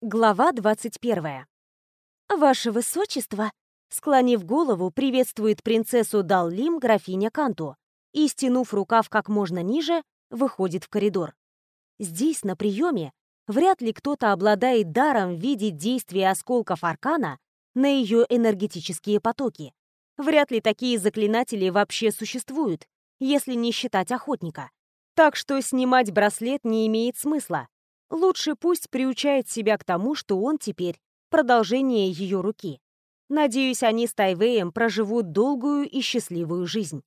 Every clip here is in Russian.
Глава 21. «Ваше Высочество!» Склонив голову, приветствует принцессу Даллим графиня Канту и, стянув рукав как можно ниже, выходит в коридор. Здесь, на приеме, вряд ли кто-то обладает даром видеть действие осколков аркана на ее энергетические потоки. Вряд ли такие заклинатели вообще существуют, если не считать охотника. Так что снимать браслет не имеет смысла, Лучше пусть приучает себя к тому, что он теперь продолжение ее руки. Надеюсь, они с Тайвеем проживут долгую и счастливую жизнь.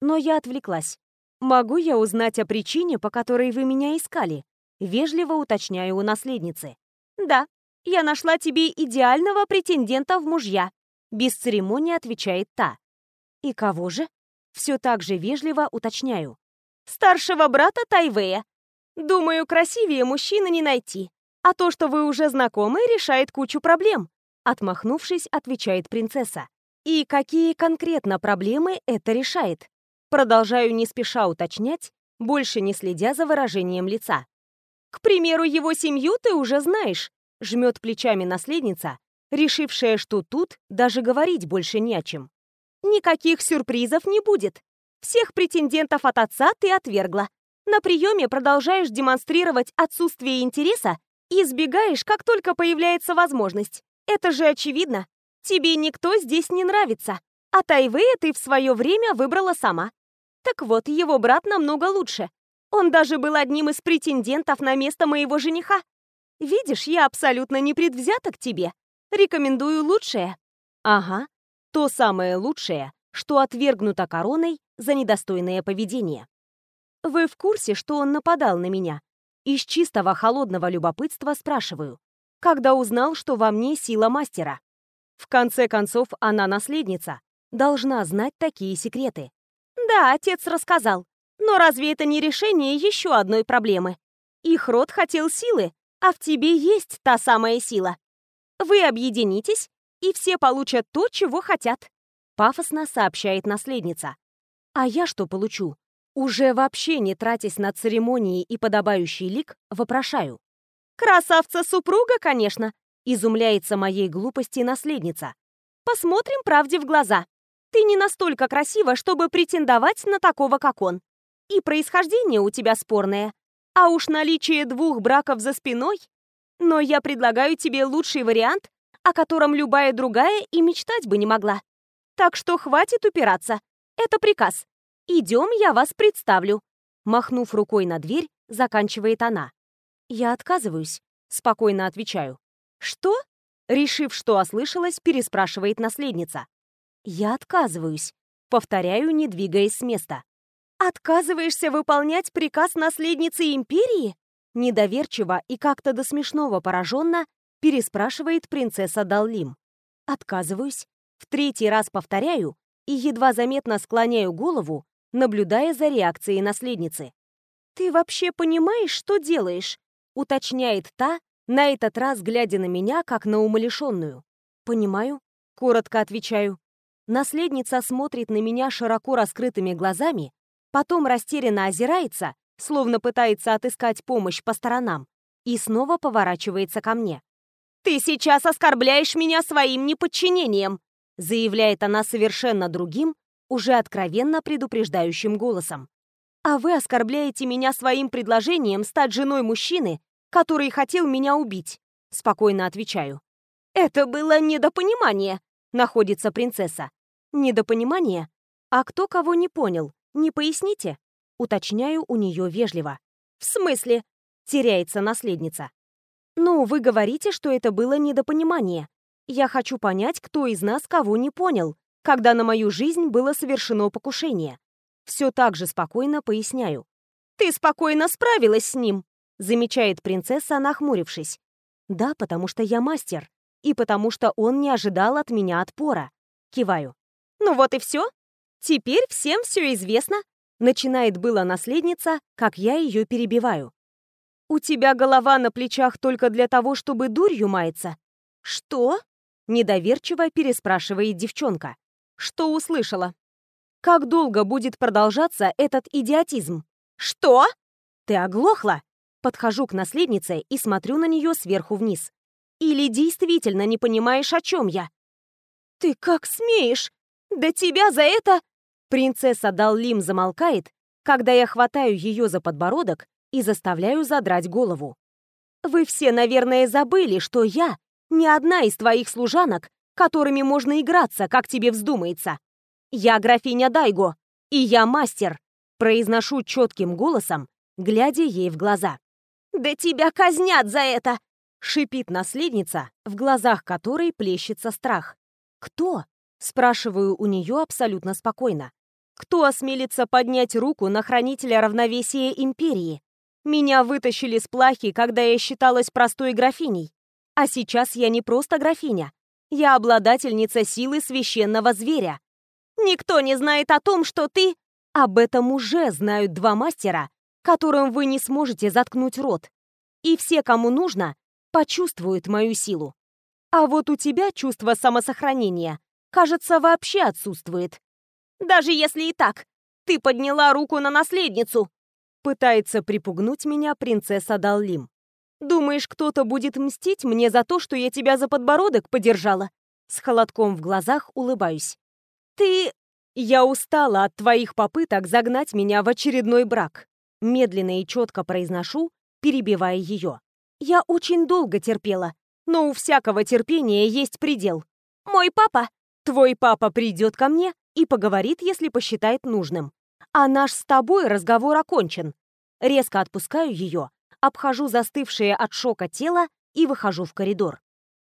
Но я отвлеклась. «Могу я узнать о причине, по которой вы меня искали?» Вежливо уточняю у наследницы. «Да, я нашла тебе идеального претендента в мужья», без церемонии отвечает та. «И кого же?» Все так же вежливо уточняю. «Старшего брата Тайвея. Думаю, красивее мужчины не найти. А то, что вы уже знакомы, решает кучу проблем. Отмахнувшись, отвечает принцесса. И какие конкретно проблемы это решает? Продолжаю не спеша уточнять, больше не следя за выражением лица. К примеру, его семью ты уже знаешь, жмет плечами наследница, решившая, что тут даже говорить больше не о чем. Никаких сюрпризов не будет. Всех претендентов от отца ты отвергла. На приеме продолжаешь демонстрировать отсутствие интереса и избегаешь, как только появляется возможность. Это же очевидно. Тебе никто здесь не нравится, а Тайвея ты в свое время выбрала сама. Так вот, его брат намного лучше. Он даже был одним из претендентов на место моего жениха. Видишь, я абсолютно не предвзята к тебе. Рекомендую лучшее. Ага, то самое лучшее, что отвергнуто короной за недостойное поведение. Вы в курсе, что он нападал на меня? Из чистого холодного любопытства спрашиваю. Когда узнал, что во мне сила мастера? В конце концов, она наследница. Должна знать такие секреты. Да, отец рассказал. Но разве это не решение еще одной проблемы? Их род хотел силы, а в тебе есть та самая сила. Вы объединитесь, и все получат то, чего хотят. Пафосно сообщает наследница. А я что получу? Уже вообще не тратясь на церемонии и подобающий лик, вопрошаю. «Красавца-супруга, конечно!» — изумляется моей глупости наследница. «Посмотрим правде в глаза. Ты не настолько красива, чтобы претендовать на такого, как он. И происхождение у тебя спорное. А уж наличие двух браков за спиной. Но я предлагаю тебе лучший вариант, о котором любая другая и мечтать бы не могла. Так что хватит упираться. Это приказ. «Идем, я вас представлю». Махнув рукой на дверь, заканчивает она. «Я отказываюсь», — спокойно отвечаю. «Что?» Решив, что ослышалась, переспрашивает наследница. «Я отказываюсь», — повторяю, не двигаясь с места. «Отказываешься выполнять приказ наследницы империи?» Недоверчиво и как-то до смешного пораженно переспрашивает принцесса Даллим. «Отказываюсь». В третий раз повторяю и едва заметно склоняю голову, наблюдая за реакцией наследницы. «Ты вообще понимаешь, что делаешь?» — уточняет та, на этот раз глядя на меня, как на умалишенную. «Понимаю», — коротко отвечаю. Наследница смотрит на меня широко раскрытыми глазами, потом растерянно озирается, словно пытается отыскать помощь по сторонам, и снова поворачивается ко мне. «Ты сейчас оскорбляешь меня своим неподчинением!» заявляет она совершенно другим, уже откровенно предупреждающим голосом. «А вы оскорбляете меня своим предложением стать женой мужчины, который хотел меня убить», — спокойно отвечаю. «Это было недопонимание», — находится принцесса. «Недопонимание? А кто кого не понял, не поясните?» Уточняю у нее вежливо. «В смысле?» — теряется наследница. «Ну, вы говорите, что это было недопонимание. Я хочу понять, кто из нас кого не понял, когда на мою жизнь было совершено покушение. Все так же спокойно поясняю. «Ты спокойно справилась с ним», замечает принцесса, нахмурившись. «Да, потому что я мастер, и потому что он не ожидал от меня отпора». Киваю. «Ну вот и все. Теперь всем все известно», начинает была наследница, как я ее перебиваю. «У тебя голова на плечах только для того, чтобы дурью маяться?» «Что?» — недоверчиво переспрашивает девчонка. Что услышала? Как долго будет продолжаться этот идиотизм? Что? Ты оглохла? Подхожу к наследнице и смотрю на нее сверху вниз. Или действительно не понимаешь, о чем я? Ты как смеешь? Да тебя за это... Принцесса Даллим замолкает, когда я хватаю ее за подбородок и заставляю задрать голову. Вы все, наверное, забыли, что я не одна из твоих служанок, которыми можно играться, как тебе вздумается. Я графиня Дайго, и я мастер, произношу четким голосом, глядя ей в глаза. «Да тебя казнят за это!» — шипит наследница, в глазах которой плещется страх. «Кто?» — спрашиваю у нее абсолютно спокойно. «Кто осмелится поднять руку на хранителя равновесия Империи? Меня вытащили с плахи, когда я считалась простой графиней. А сейчас я не просто графиня. Я обладательница силы священного зверя. Никто не знает о том, что ты... Об этом уже знают два мастера, которым вы не сможете заткнуть рот. И все, кому нужно, почувствуют мою силу. А вот у тебя чувство самосохранения, кажется, вообще отсутствует. Даже если и так, ты подняла руку на наследницу. Пытается припугнуть меня принцесса Даллим. Думаешь, кто-то будет мстить мне за то, что я тебя за подбородок подержала? С холодком в глазах улыбаюсь. Ты... Я устала от твоих попыток загнать меня в очередной брак. Медленно и четко произношу, перебивая ее. Я очень долго терпела, но у всякого терпения есть предел. Мой папа, твой папа придет ко мне и поговорит, если посчитает нужным. А наш с тобой разговор окончен. Резко отпускаю ее, обхожу застывшее от шока тело и выхожу в коридор.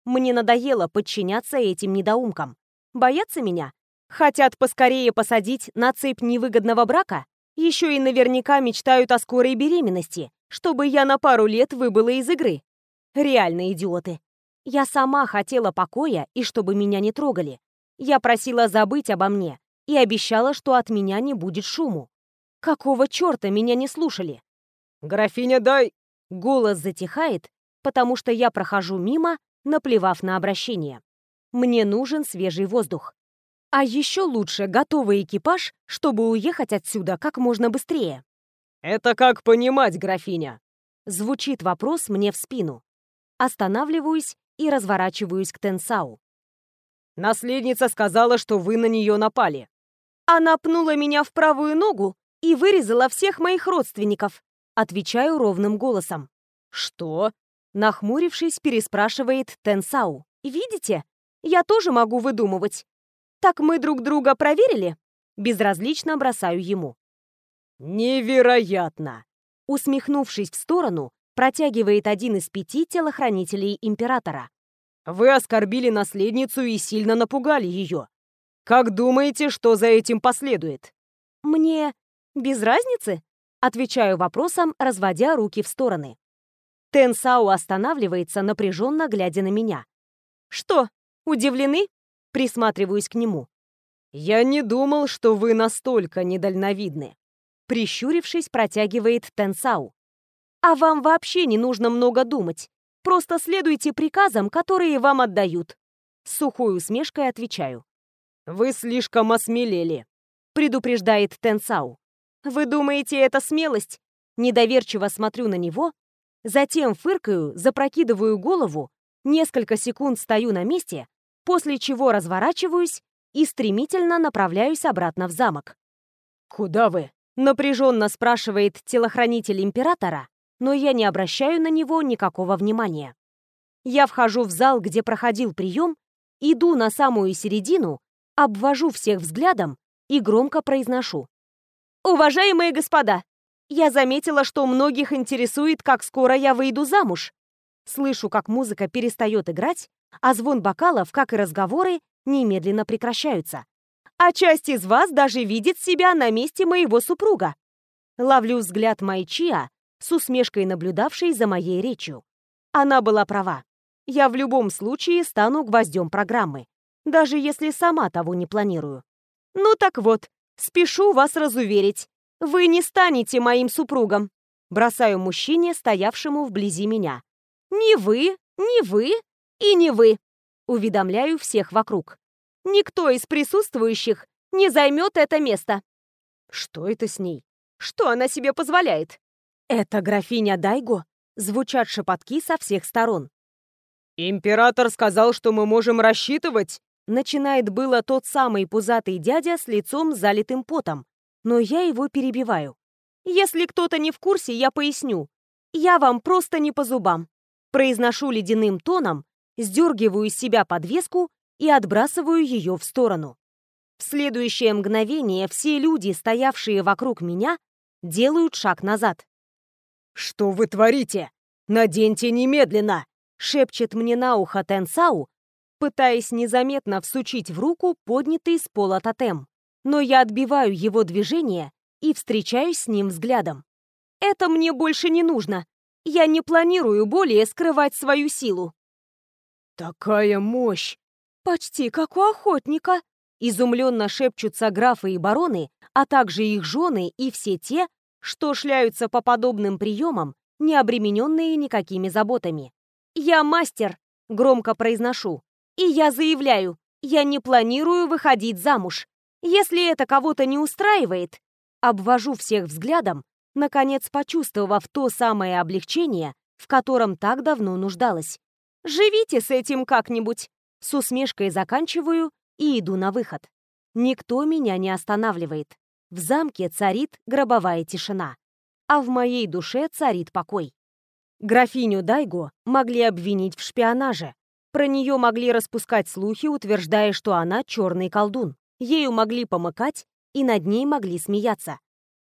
Мне надоело подчиняться этим недоумкам. Боятся меня? Хотят поскорее посадить на цепь невыгодного брака? Еще и наверняка мечтают о скорой беременности, чтобы я на пару лет выбыла из игры. Реально идиоты. Я сама хотела покоя и чтобы меня не трогали. Я просила забыть обо мне и обещала, что от меня не будет шуму. Какого черта меня не слушали? «Графиня, дай...» Голос затихает, потому что я прохожу мимо, наплевав на обращение. Мне нужен свежий воздух. А еще лучше готовый экипаж, чтобы уехать отсюда как можно быстрее. «Это как понимать, графиня?» Звучит вопрос мне в спину. Останавливаюсь и разворачиваюсь к Тенсау. «Наследница сказала, что вы на нее напали». Она пнула меня в правую ногу и вырезала всех моих родственников. Отвечаю ровным голосом. «Что?» Нахмурившись, переспрашивает Тенсау. «Видите? Я тоже могу выдумывать. Так мы друг друга проверили?» Безразлично бросаю ему. «Невероятно!» Усмехнувшись в сторону, протягивает один из пяти телохранителей императора. «Вы оскорбили наследницу и сильно напугали ее. Как думаете, что за этим последует?» «Мне без разницы?» Отвечаю вопросом, разводя руки в стороны. Тенсау останавливается, напряженно глядя на меня. «Что, удивлены?» Присматриваюсь к нему. «Я не думал, что вы настолько недальновидны», прищурившись, протягивает Тенсау. «А вам вообще не нужно много думать. Просто следуйте приказам, которые вам отдают». С сухой усмешкой отвечаю. «Вы слишком осмелели», — предупреждает Тенсау. «Вы думаете, это смелость?» Недоверчиво смотрю на него, затем фыркаю, запрокидываю голову, несколько секунд стою на месте, после чего разворачиваюсь и стремительно направляюсь обратно в замок. «Куда вы?» — напряженно спрашивает телохранитель императора, но я не обращаю на него никакого внимания. Я вхожу в зал, где проходил прием, иду на самую середину, обвожу всех взглядом и громко произношу. «Уважаемые господа, я заметила, что многих интересует, как скоро я выйду замуж. Слышу, как музыка перестает играть, а звон бокалов, как и разговоры, немедленно прекращаются. А часть из вас даже видит себя на месте моего супруга. Ловлю взгляд Майчиа, с усмешкой наблюдавшей за моей речью. Она была права. Я в любом случае стану гвоздем программы, даже если сама того не планирую. Ну так вот, спешу вас разуверить. Вы не станете моим супругом. Бросаю мужчине, стоявшему вблизи меня. Ни вы, ни вы и не вы. Уведомляю всех вокруг. Никто из присутствующих не займет это место. Что это с ней? Что она себе позволяет? Это графиня Дайго? Звучат шепотки со всех сторон. «Император сказал, что мы можем рассчитывать?» Начинает было тот самый пузатый дядя с лицом залитым потом, но я его перебиваю. «Если кто-то не в курсе, я поясню. Я вам просто не по зубам». Произношу ледяным тоном, сдергиваю из себя подвеску и отбрасываю ее в сторону. В следующее мгновение все люди, стоявшие вокруг меня, делают шаг назад. «Что вы творите? Наденьте немедленно!» шепчет мне на ухо Тенсау, пытаясь незаметно всучить в руку поднятый с пола тотем. Но я отбиваю его движение и встречаюсь с ним взглядом. Это мне больше не нужно. Я не планирую более скрывать свою силу. Такая мощь! Почти как у охотника. Изумленно шепчутся графы и бароны, а также их жены и все те, что шляются по подобным приемам, не обремененные никакими заботами. «Я мастер», — громко произношу. «И я заявляю, я не планирую выходить замуж. Если это кого-то не устраивает...» Обвожу всех взглядом, наконец почувствовав то самое облегчение, в котором так давно нуждалась. «Живите с этим как-нибудь!» С усмешкой заканчиваю и иду на выход. Никто меня не останавливает. В замке царит гробовая тишина, а в моей душе царит покой. Графиню Дайго могли обвинить в шпионаже. Про нее могли распускать слухи, утверждая, что она черный колдун. Ею могли помыкать и над ней могли смеяться.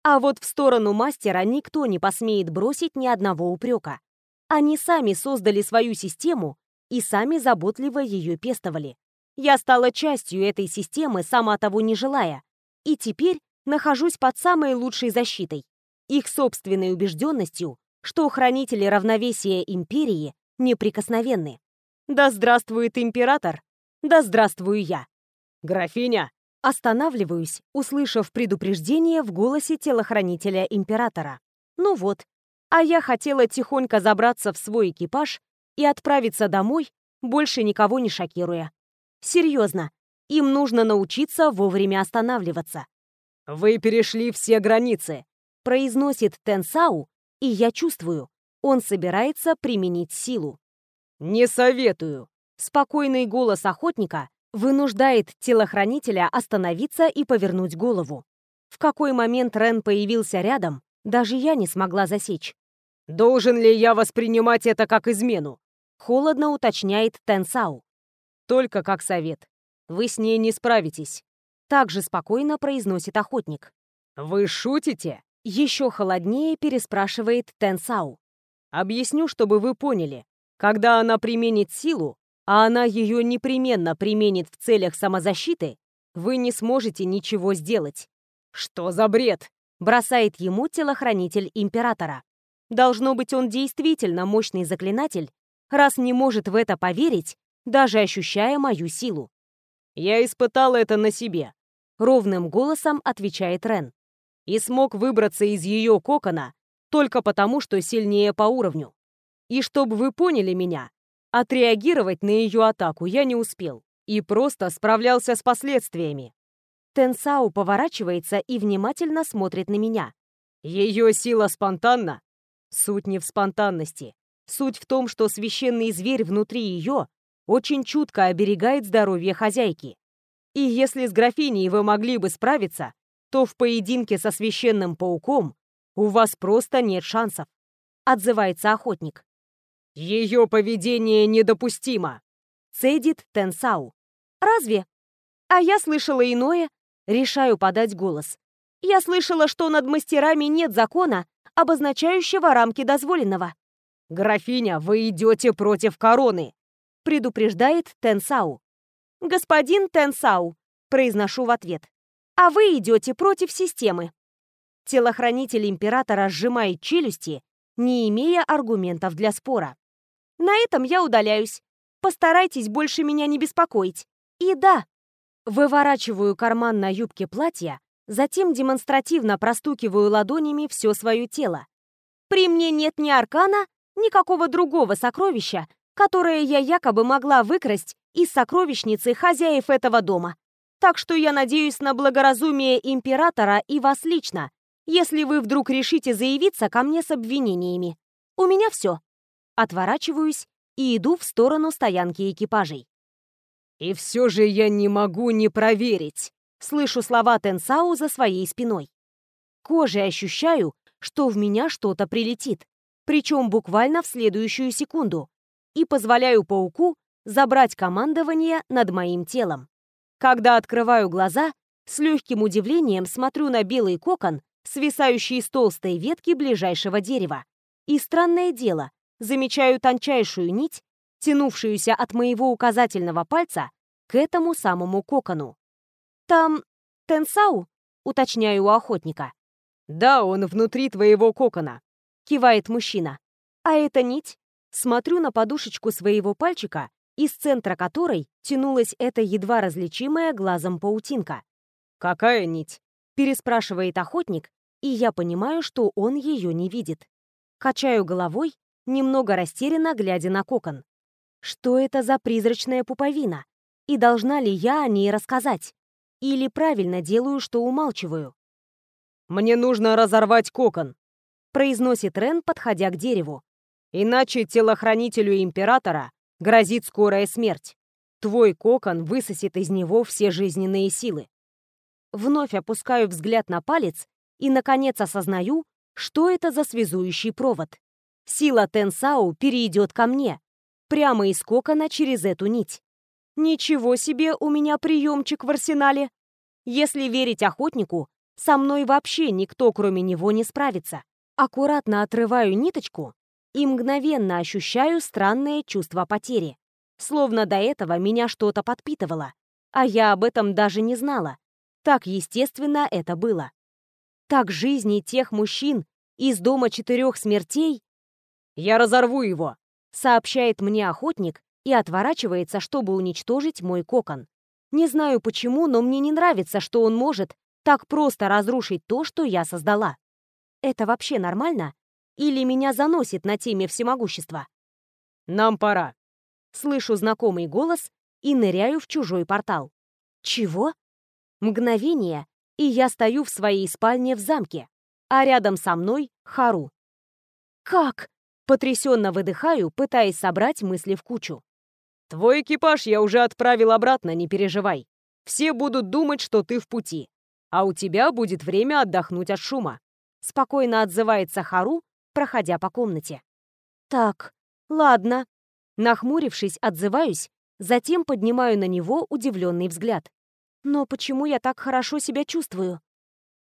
А вот в сторону мастера никто не посмеет бросить ни одного упрека. Они сами создали свою систему и сами заботливо ее пестовали. Я стала частью этой системы, сама того не желая, и теперь нахожусь под самой лучшей защитой. Их собственной убежденностью, что хранители равновесия империи неприкосновенны. Да здравствует император! Да здравствую я! Графиня! Останавливаюсь, услышав предупреждение в голосе телохранителя императора. Ну вот, а я хотела тихонько забраться в свой экипаж и отправиться домой, больше никого не шокируя. Серьезно, им нужно научиться вовремя останавливаться. «Вы перешли все границы», — произносит Тенсау, и я чувствую, он собирается применить силу. «Не советую!» Спокойный голос охотника вынуждает телохранителя остановиться и повернуть голову. В какой момент Рен появился рядом, даже я не смогла засечь. «Должен ли я воспринимать это как измену?» Холодно уточняет Тенсау. «Только как совет. Вы с ней не справитесь». Также спокойно произносит охотник. «Вы шутите?» Еще холоднее переспрашивает Тенсау. Объясню, чтобы вы поняли. Когда она применит силу, а она ее непременно применит в целях самозащиты, вы не сможете ничего сделать. Что за бред? Бросает ему телохранитель императора. Должно быть, он действительно мощный заклинатель, раз не может в это поверить, даже ощущая мою силу. «Я испытал это на себе», — ровным голосом отвечает Рен и смог выбраться из ее кокона только потому, что сильнее по уровню. И чтобы вы поняли меня, отреагировать на ее атаку я не успел и просто справлялся с последствиями. Тенсау поворачивается и внимательно смотрит на меня. Ее сила спонтанна? Суть не в спонтанности. Суть в том, что священный зверь внутри ее очень чутко оберегает здоровье хозяйки. И если с графиней вы могли бы справиться, то в поединке со священным пауком у вас просто нет шансов», — отзывается охотник. «Ее поведение недопустимо», — цедит Тенсау. «Разве? А я слышала иное. Решаю подать голос. Я слышала, что над мастерами нет закона, обозначающего рамки дозволенного». «Графиня, вы идете против короны», — предупреждает Тенсау. «Господин Тенсау», — произношу в ответ а вы идете против системы. Телохранитель императора сжимает челюсти, не имея аргументов для спора. На этом я удаляюсь. Постарайтесь больше меня не беспокоить. И да, выворачиваю карман на юбке платья, затем демонстративно простукиваю ладонями все свое тело. При мне нет ни аркана, никакого другого сокровища, которое я якобы могла выкрасть из сокровищницы хозяев этого дома. Так что я надеюсь на благоразумие императора и вас лично, если вы вдруг решите заявиться ко мне с обвинениями. У меня все. Отворачиваюсь и иду в сторону стоянки экипажей. «И все же я не могу не проверить», — слышу слова Тенсау за своей спиной. Кожей ощущаю, что в меня что-то прилетит, причем буквально в следующую секунду, и позволяю пауку забрать командование над моим телом. Когда открываю глаза, с легким удивлением смотрю на белый кокон, свисающий с толстой ветки ближайшего дерева. И странное дело, замечаю тончайшую нить, тянувшуюся от моего указательного пальца к этому самому кокону. «Там Тенсау?» — уточняю у охотника. «Да, он внутри твоего кокона», — кивает мужчина. «А эта нить?» Смотрю на подушечку своего пальчика, из центра которой тянулась эта едва различимая глазом паутинка. «Какая нить?» — переспрашивает охотник, и я понимаю, что он ее не видит. Качаю головой, немного растерянно глядя на кокон. Что это за призрачная пуповина? И должна ли я о ней рассказать? Или правильно делаю, что умалчиваю? «Мне нужно разорвать кокон», — произносит Рен, подходя к дереву. «Иначе телохранителю Императора грозит скорая смерть. Твой кокон высосет из него все жизненные силы». Вновь опускаю взгляд на палец и, наконец, осознаю, что это за связующий провод. Сила Тенсау перейдет ко мне, прямо из кокона через эту нить. Ничего себе у меня приемчик в арсенале. Если верить охотнику, со мной вообще никто, кроме него, не справится. Аккуратно отрываю ниточку и мгновенно ощущаю странное чувство потери. Словно до этого меня что-то подпитывало, а я об этом даже не знала. Так естественно это было. Так жизни тех мужчин из дома четырех смертей... «Я разорву его», — сообщает мне охотник и отворачивается, чтобы уничтожить мой кокон. Не знаю почему, но мне не нравится, что он может так просто разрушить то, что я создала. Это вообще нормально? Или меня заносит на теме всемогущества? «Нам пора». Слышу знакомый голос и ныряю в чужой портал. Чего? Мгновение, и я стою в своей спальне в замке, а рядом со мной Хару. «Как?» — потрясенно выдыхаю, пытаясь собрать мысли в кучу. «Твой экипаж я уже отправил обратно, не переживай. Все будут думать, что ты в пути а у тебя будет время отдохнуть от шума», — спокойно отзывается Хару, проходя по комнате. «Так, ладно». Нахмурившись, отзываюсь, затем поднимаю на него удивленный взгляд. «Но почему я так хорошо себя чувствую?»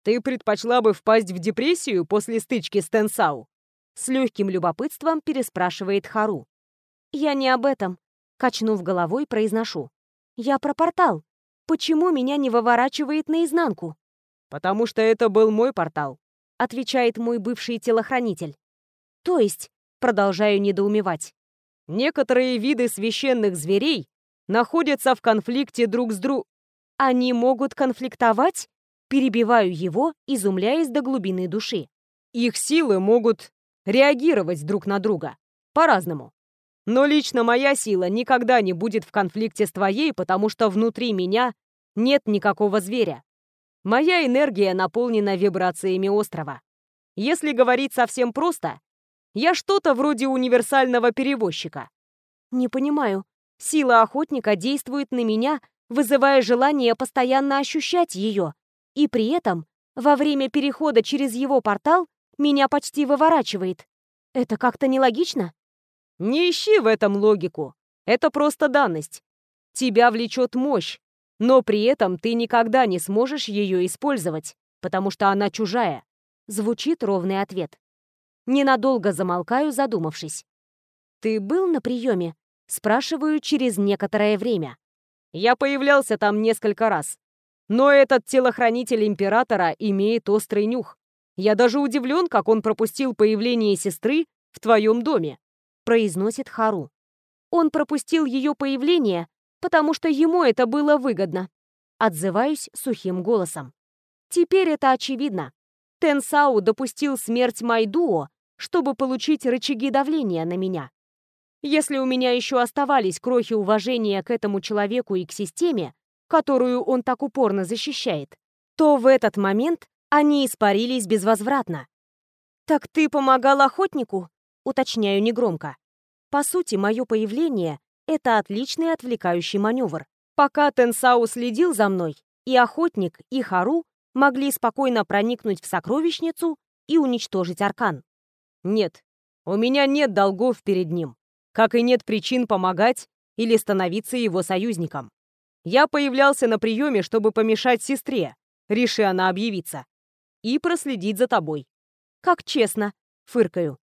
«Ты предпочла бы впасть в депрессию после стычки с Тенсау?» С легким любопытством переспрашивает Хару. «Я не об этом», — качнув головой, произношу. «Я про портал. Почему меня не выворачивает наизнанку? Потому что это был мой портал, отвечает мой бывший телохранитель. То есть, продолжаю недоумевать. Некоторые виды священных зверей находятся в конфликте друг с друг. Они могут конфликтовать? Перебиваю его, изумляясь до глубины души. Их силы могут реагировать друг на друга. По-разному. Но лично моя сила никогда не будет в конфликте с твоей, потому что внутри меня нет никакого зверя. Моя энергия наполнена вибрациями острова. Если говорить совсем просто, я что-то вроде универсального перевозчика. Не понимаю. Сила охотника действует на меня, вызывая желание постоянно ощущать ее. И при этом, во время перехода через его портал, меня почти выворачивает. Это как-то нелогично? Не ищи в этом логику. Это просто данность. Тебя влечет мощь, но при этом ты никогда не сможешь ее использовать, потому что она чужая. Звучит ровный ответ. Ненадолго замолкаю, задумавшись. «Ты был на приеме?» Спрашиваю через некоторое время. Я появлялся там несколько раз. Но этот телохранитель императора имеет острый нюх. Я даже удивлен, как он пропустил появление сестры в твоем доме произносит Хару. Он пропустил ее появление, потому что ему это было выгодно. Отзываюсь сухим голосом. Теперь это очевидно. Тенсау допустил смерть Майдуо, чтобы получить рычаги давления на меня. Если у меня еще оставались крохи уважения к этому человеку и к системе, которую он так упорно защищает, то в этот момент они испарились безвозвратно. «Так ты помогал охотнику?» уточняю негромко. По сути, мое появление — это отличный отвлекающий маневр. Пока Тенсау следил за мной, и охотник, и Хару могли спокойно проникнуть в сокровищницу и уничтожить аркан. Нет, у меня нет долгов перед ним, как и нет причин помогать или становиться его союзником. Я появлялся на приеме, чтобы помешать сестре, реши она объявиться, и проследить за тобой. Как честно, фыркаю.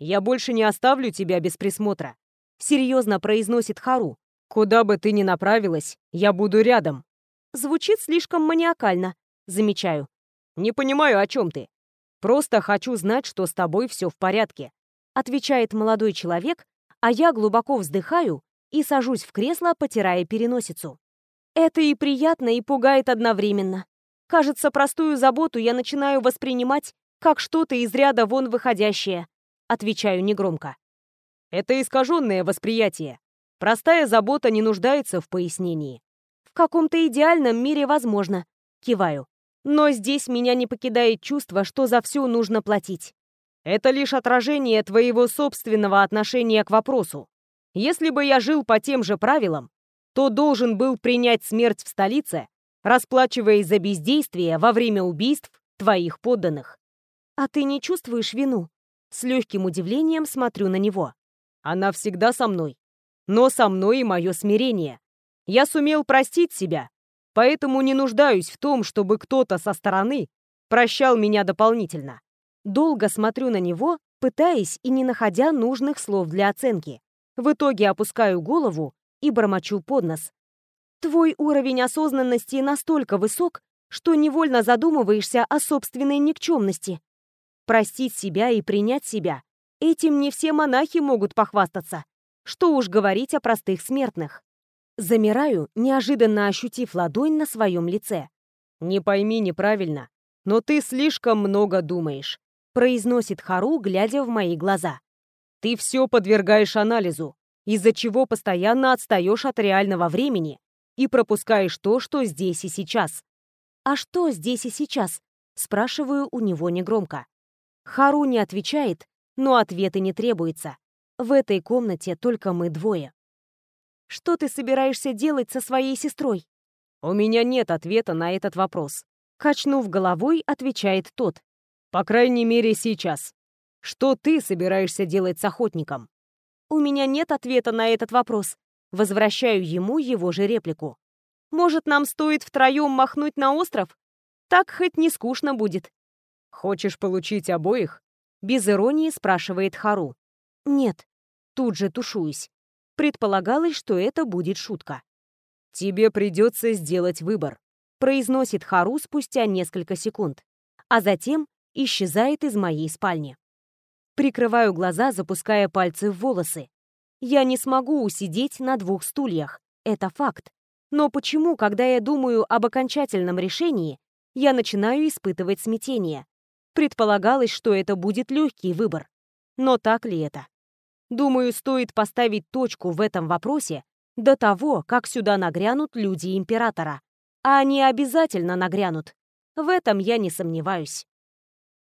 Я больше не оставлю тебя без присмотра. Серьезно произносит Хару. Куда бы ты ни направилась, я буду рядом. Звучит слишком маниакально, замечаю. Не понимаю, о чем ты. Просто хочу знать, что с тобой все в порядке. Отвечает молодой человек, а я глубоко вздыхаю и сажусь в кресло, потирая переносицу. Это и приятно, и пугает одновременно. Кажется, простую заботу я начинаю воспринимать как что-то из ряда вон выходящее. Отвечаю негромко. Это искаженное восприятие. Простая забота не нуждается в пояснении. В каком-то идеальном мире возможно. Киваю. Но здесь меня не покидает чувство, что за все нужно платить. Это лишь отражение твоего собственного отношения к вопросу. Если бы я жил по тем же правилам, то должен был принять смерть в столице, расплачиваясь за бездействие во время убийств твоих подданных. А ты не чувствуешь вину? С легким удивлением смотрю на него. Она всегда со мной. Но со мной и мое смирение. Я сумел простить себя, поэтому не нуждаюсь в том, чтобы кто-то со стороны прощал меня дополнительно. Долго смотрю на него, пытаясь и не находя нужных слов для оценки. В итоге опускаю голову и бормочу под нос. Твой уровень осознанности настолько высок, что невольно задумываешься о собственной никчемности. Простить себя и принять себя — этим не все монахи могут похвастаться. Что уж говорить о простых смертных. Замираю, неожиданно ощутив ладонь на своем лице. «Не пойми неправильно, но ты слишком много думаешь», произносит Хару, глядя в мои глаза. «Ты все подвергаешь анализу, из-за чего постоянно отстаешь от реального времени и пропускаешь то, что здесь и сейчас. «А что здесь и сейчас?» — спрашиваю у него негромко. Хару не отвечает, но ответа не требуется. В этой комнате только мы двое. «Что ты собираешься делать со своей сестрой?» «У меня нет ответа на этот вопрос», — качнув головой, отвечает тот. «По крайней мере, сейчас. Что ты собираешься делать с охотником?» У меня нет ответа на этот вопрос. Возвращаю ему его же реплику. Может, нам стоит втроем махнуть на остров? Так хоть не скучно будет. Хочешь получить обоих? Без иронии спрашивает Хару. Нет. Тут же тушуюсь. Предполагалось, что это будет шутка. Тебе придется сделать выбор. Произносит Хару спустя несколько секунд. А затем исчезает из моей спальни. Прикрываю глаза, запуская пальцы в волосы. Я не смогу усидеть на двух стульях. Это факт. Но почему, когда я думаю об окончательном решении, я начинаю испытывать смятение? Предполагалось, что это будет легкий выбор. Но так ли это? Думаю, стоит поставить точку в этом вопросе до того, как сюда нагрянут люди Императора. А они обязательно нагрянут. В этом я не сомневаюсь.